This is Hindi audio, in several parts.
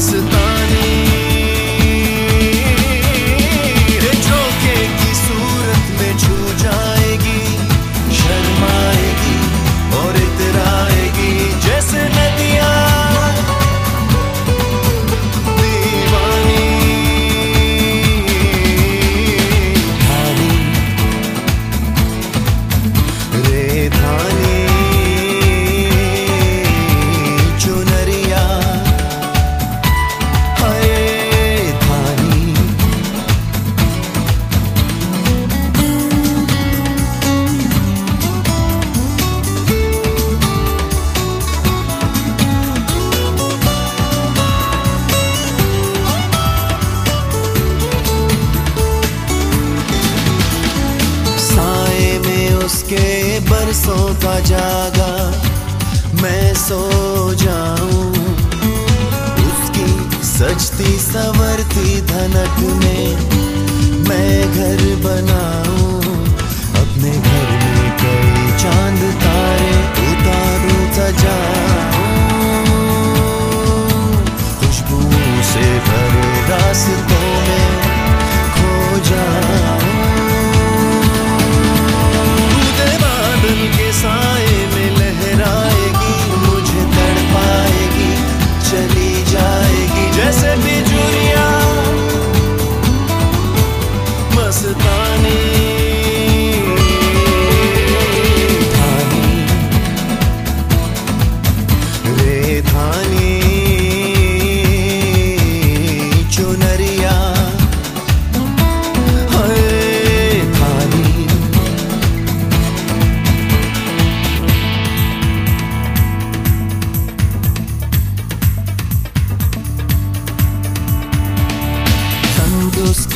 você tá का जागा मैं सो जाऊँ। उसकी सजती सवरती धनक में मैं घर बनाऊँ।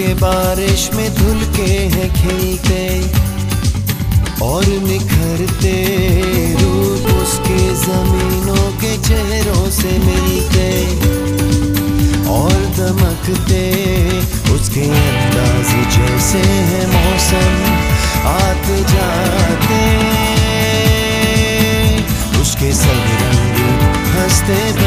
के बारिश में धुल के हैं खिलते और निखरते रूप उसके जमीनों के चेहरों से मिलते और दमकते उसके अंदाज जैसे है मौसम। आते जाते, उसके सब रंग हँसते